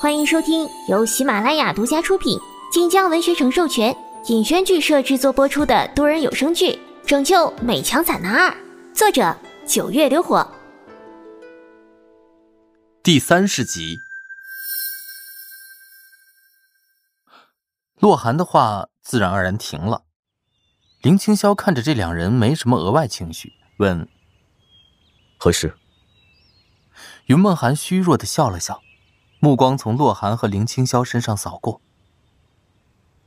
欢迎收听由喜马拉雅独家出品、晋江文学城授权、尹轩剧社制作播出的多人有声剧《拯救美强惨男二》，作者九月流火。第三十集，洛寒的话自然而然停了。林青霄看着这两人没什么额外情绪，问：“何事？”云梦涵虚弱的笑了笑。目光从洛寒和林青霄身上扫过。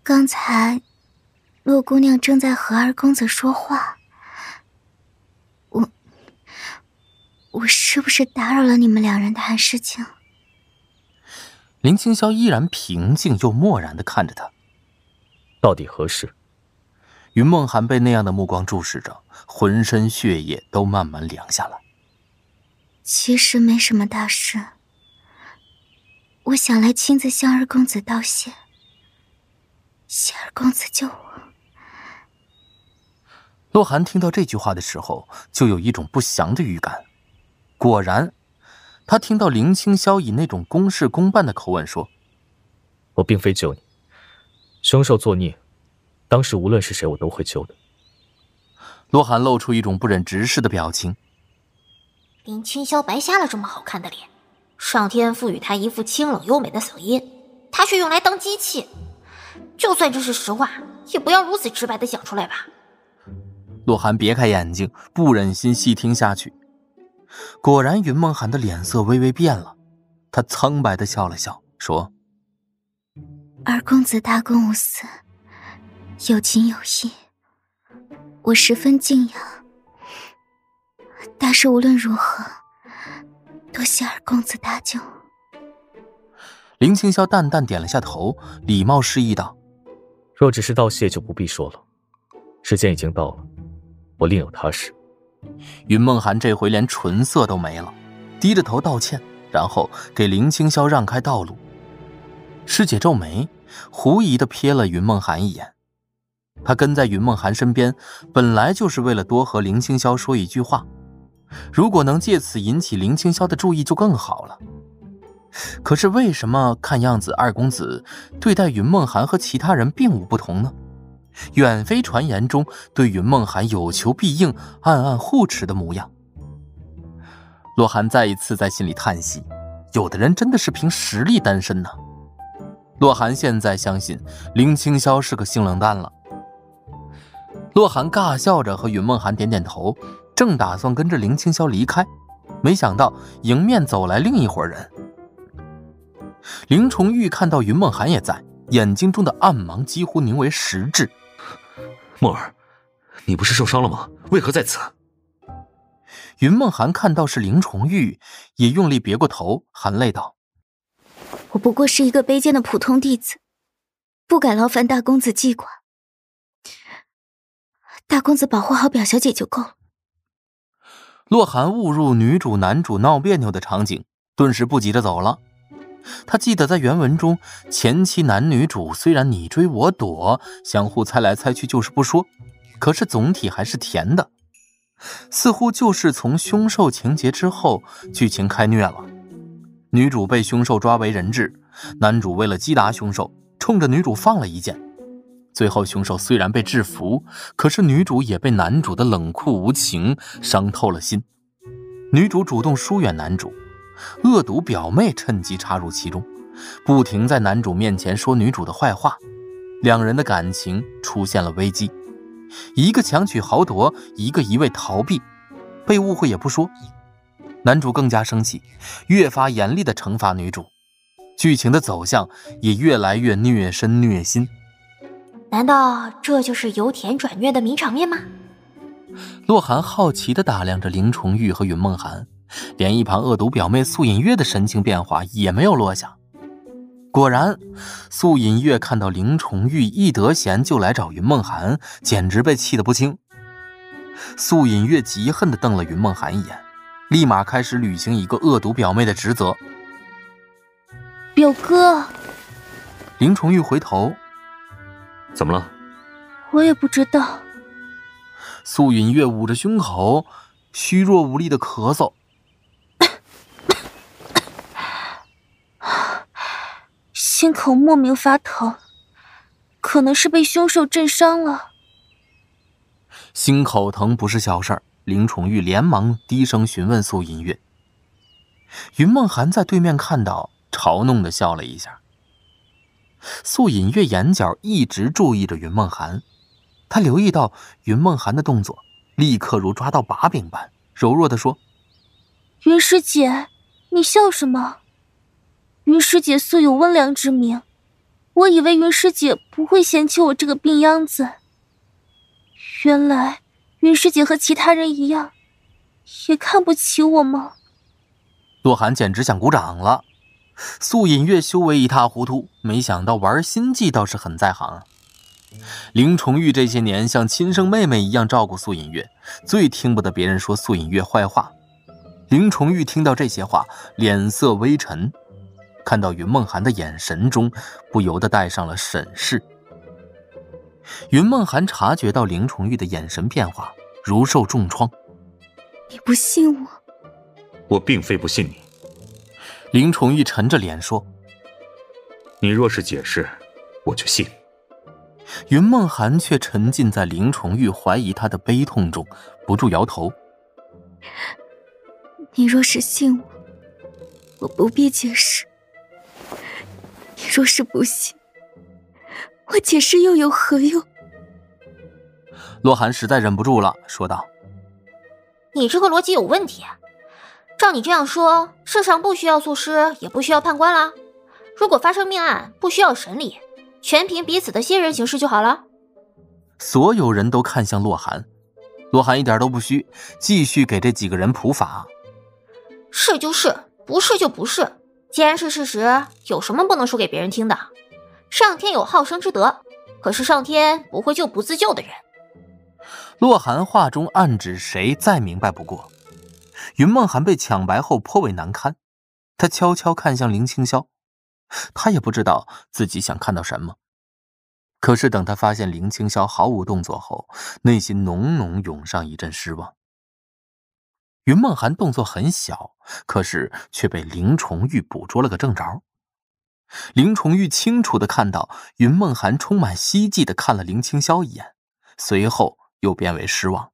刚才，洛姑娘正在和二公子说话。我，我是不是打扰了你们两人谈事情？林青霄依然平静又漠然的看着他。到底何事？云梦寒被那样的目光注视着，浑身血液都慢慢凉下来。其实没什么大事。我想来亲自向二公子道谢，谢二公子救我。洛寒听到这句话的时候，就有一种不祥的预感。果然，他听到林青霄以那种公事公办的口吻说：“我并非救你，凶兽作孽，当时无论是谁，我都会救的。”洛寒露出一种不忍直视的表情。林青霄白瞎了这么好看的脸。上天赋予他一副清冷优美的嗓音，他却用来当机器。就算这是实话，也不要如此直白的讲出来吧。洛寒别开眼睛，不忍心细听下去。果然，云梦寒的脸色微微变了，他苍白的笑了笑，说：“二公子大公无私，有情有义，我十分敬仰。但是无论如何。”多谢二公子搭救。林青霄淡淡点了下头，礼貌示意道：“若只是道谢，就不必说了。时间已经到了，我另有他事。”云梦涵这回连唇色都没了，低着头道歉，然后给林青霄让开道路。师姐皱眉，狐疑的瞥了云梦涵一眼。他跟在云梦涵身边，本来就是为了多和林青霄说一句话。如果能借此引起林青霄的注意，就更好了。可是为什么看样子二公子对待云梦寒和其他人并无不同呢？远非传言中对云梦寒有求必应、暗暗护持的模样。洛寒再一次在心里叹息：有的人真的是凭实力单身呢。洛寒现在相信林青霄是个性冷淡了。洛寒尬笑着和云梦寒点点头。正打算跟着林青霄离开，没想到迎面走来另一伙人。林崇玉看到云梦寒也在，眼睛中的暗芒几乎凝为实质。梦儿，你不是受伤了吗？为何在此？云梦寒看到是林崇玉，也用力别过头，含泪道：“我不过是一个卑贱的普通弟子，不敢劳烦大公子记挂。大公子保护好表小姐就够了。”洛寒误入女主男主闹别扭的场景，顿时不急着走了。他记得在原文中，前期男女主虽然你追我躲，相互猜来猜去就是不说，可是总体还是甜的。似乎就是从凶兽情节之后，剧情开虐了。女主被凶兽抓为人质，男主为了击打凶兽，冲着女主放了一箭。最后，凶手虽然被制服，可是女主也被男主的冷酷无情伤透了心。女主主动疏远男主，恶毒表妹趁机插入其中，不停在男主面前说女主的坏话，两人的感情出现了危机。一个强取豪夺，一个一味逃避，被误会也不说。男主更加生气，越发严厉的惩罚女主，剧情的走向也越来越虐身虐心。难道这就是由甜转虐的名场面吗？洛寒好奇地打量着林崇玉和云梦寒，连一旁恶毒表妹素隐月的神情变化也没有落下。果然，素隐月看到林崇玉一得闲就来找云梦寒，简直被气得不轻。素隐月极恨地瞪了云梦寒一眼，立马开始履行一个恶毒表妹的职责。表哥，林崇玉回头。怎么了？我也不知道。苏隐月捂着胸口，虚弱无力的咳嗽。心口莫名发疼，可能是被凶兽震伤了。心口疼不是小事儿，林崇玉连忙低声询问苏隐月。云梦涵在对面看到，嘲弄的笑了一下。素隐月眼角一直注意着云梦涵，她留意到云梦涵的动作，立刻如抓到把柄般，柔弱地说：“云师姐，你笑什么？云师姐素有温良之名，我以为云师姐不会嫌弃我这个病秧子。原来云师姐和其他人一样，也看不起我吗？”洛寒简直想鼓掌了。素隐月修为一塌糊涂，没想到玩心计倒是很在行啊。林崇玉这些年像亲生妹妹一样照顾素隐月，最听不得别人说素隐月坏话。林崇玉听到这些话，脸色微沉，看到云梦涵的眼神中不由得带上了审视。云梦涵察觉到林崇玉的眼神变化，如受重创。你不信我？我并非不信你。林崇玉沉着脸说：“你若是解释，我就信。”云梦涵却沉浸在林崇玉怀疑他的悲痛中，不住摇头：“你若是信我，我不必解释；你若是不信，我解释又有何用？”洛寒实在忍不住了，说道：“你这个逻辑有问题。”照你这样说，世上不需要诉师，也不需要判官了。如果发生命案，不需要审理，全凭彼此的信任行事就好了。所有人都看向洛寒，洛寒一点都不虚，继续给这几个人普法。是就是，不是就不是。既然是事实，有什么不能说给别人听的？上天有好生之德，可是上天不会救不自救的人。洛寒话中暗指谁，再明白不过。云梦涵被抢白后颇为难堪，他悄悄看向林青霄，他也不知道自己想看到什么。可是等他发现林青霄毫无动作后，内心浓浓涌上一阵失望。云梦涵动作很小，可是却被林崇玉捕捉了个正着。林崇玉清楚的看到云梦涵充满希冀的看了林青霄一眼，随后又变为失望。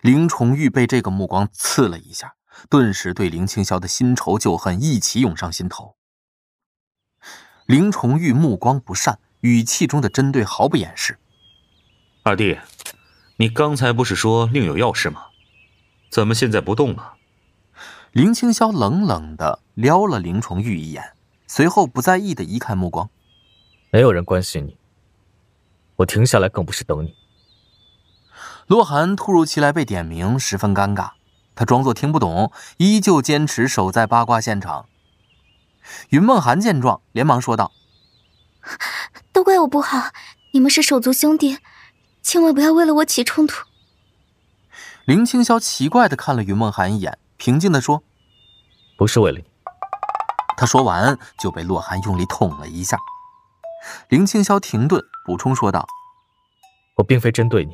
林崇玉被这个目光刺了一下，顿时对林青霄的新仇旧恨一起涌上心头。林崇玉目光不善，语气中的针对毫不掩饰：“二弟，你刚才不是说另有要事吗？怎么现在不动了？”林青霄冷冷的撩了林崇玉一眼，随后不在意的移开目光：“没有人关心你，我停下来更不是等你。”洛寒突如其来被点名，十分尴尬。他装作听不懂，依旧坚持守在八卦现场。云梦寒见状，连忙说道：“都怪我不好，你们是手足兄弟，千万不要为了我起冲突。”林青霄奇怪的看了云梦寒一眼，平静的说：“不是为了你。”他说完就被洛寒用力捅了一下。林青霄停顿，补充说道：“我并非针对你。”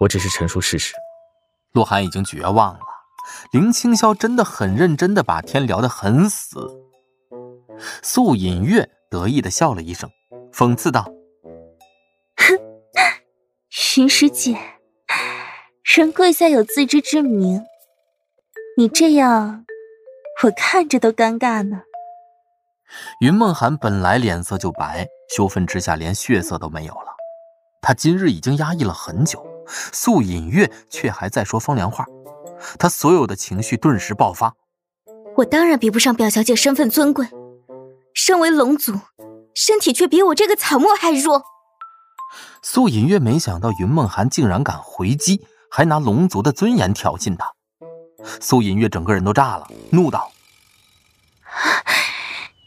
我只是陈述事实。洛寒已经绝望了。林青霄真的很认真的把天聊得很死。素隐月得意的笑了一声，讽刺道：“哼，云师姐，人贵在有自知之明。你这样，我看着都尴尬呢。”云梦涵本来脸色就白，羞愤之下连血色都没有了。他今日已经压抑了很久。素隐月却还在说风凉话，她所有的情绪顿时爆发。我当然比不上表小姐身份尊贵，身为龙族，身体却比我这个草木还弱。素隐月没想到云梦涵竟然敢回击，还拿龙族的尊严挑衅她。素隐月整个人都炸了，怒道：“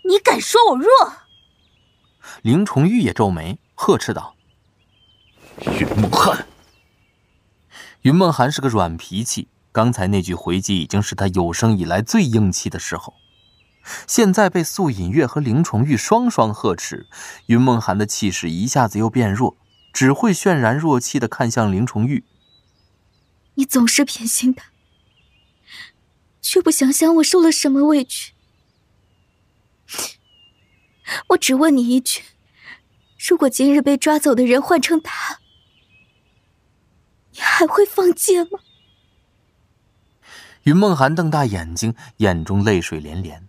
你敢说我弱？”林崇玉也皱眉，呵斥道：“云梦涵！”云梦涵是个软脾气，刚才那句回击已经是他有生以来最硬气的时候，现在被素隐月和林崇玉双双呵斥，云梦涵的气势一下子又变弱，只会渲然若气的看向林崇玉。你总是偏心他，却不想想我受了什么委屈。我只问你一句：如果今日被抓走的人换成他，你还会放箭吗？云梦涵瞪大眼睛，眼中泪水连连。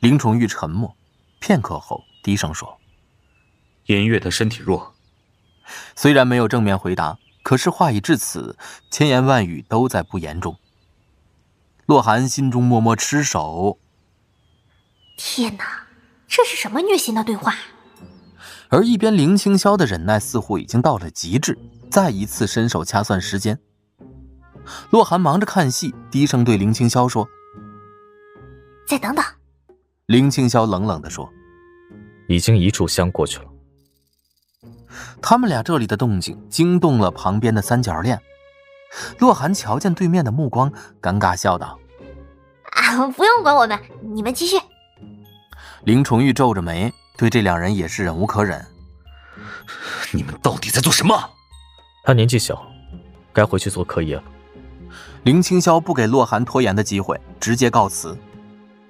林崇玉沉默，片刻后低声说：“颜月的身体弱。”虽然没有正面回答，可是话已至此，千言万语都在不言中。洛寒心中默默吃手。天哪，这是什么虐心的对话？而一边林清霄的忍耐似乎已经到了极致，再一次伸手掐算时间。洛寒忙着看戏，低声对林清霄说：“再等等。”林清霄冷冷地说：“已经一炷香过去了。”他们俩这里的动静惊动了旁边的三角恋。洛寒瞧见对面的目光，尴尬笑道：“啊，不用管我们，你们继续。”林崇玉皱着眉，对这两人也是忍无可忍：“你们到底在做什么？”他年纪小，该回去做科业了。林清霄不给洛寒拖延的机会，直接告辞：“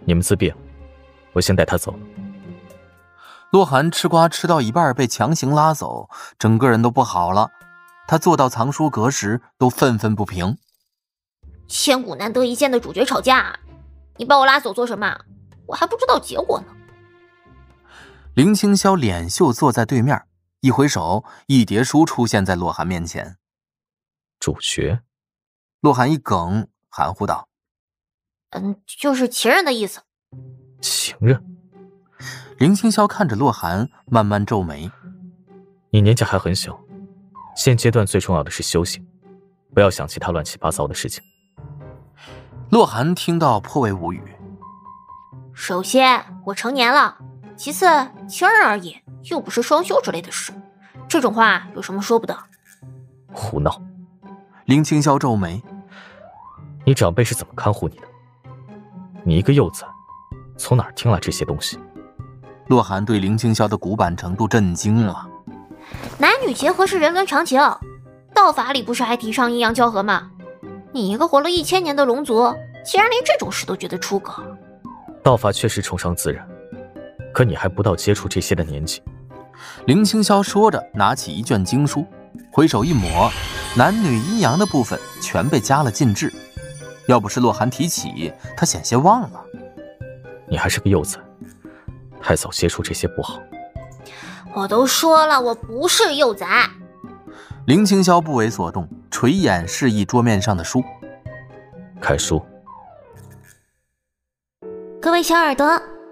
你们自便。”我先带他走。洛寒吃瓜吃到一半被强行拉走，整个人都不好了。他坐到藏书阁时都愤愤不平。千古难得一见的主角吵架，你把我拉走做什么？我还不知道结果呢。林清霄脸秀坐在对面，一挥手，一叠书出现在洛寒面前。主角，洛寒一梗，含糊道：“嗯，就是情人的意思。”情人，林清霄看着洛寒，慢慢皱眉：“你年纪还很小，现阶段最重要的是修行，不要想其他乱七八糟的事情。”洛寒听到颇为无语。首先，我成年了；其次，情人而已，又不是双休之类的事。这种话有什么说不得？胡闹！林清霄皱眉：“你长辈是怎么看护你的？你一个幼崽。”从哪儿听来这些东西？洛寒对林清霄的古板程度震惊了。男女结合是人伦常情，道法里不是还提倡阴阳交合吗？你一个活了一千年的龙族，竟然连这种事都觉得出格？道法确实崇尚自然，可你还不到接触这些的年纪。林清霄说着，拿起一卷经书，挥手一抹，男女阴阳的部分全被加了禁制。要不是洛寒提起，他险些忘了。你还是个幼崽，太早接触这些不好。我都说了，我不是幼崽。林清霄不为所动，垂眼示意桌面上的书。看书。各位小耳朵，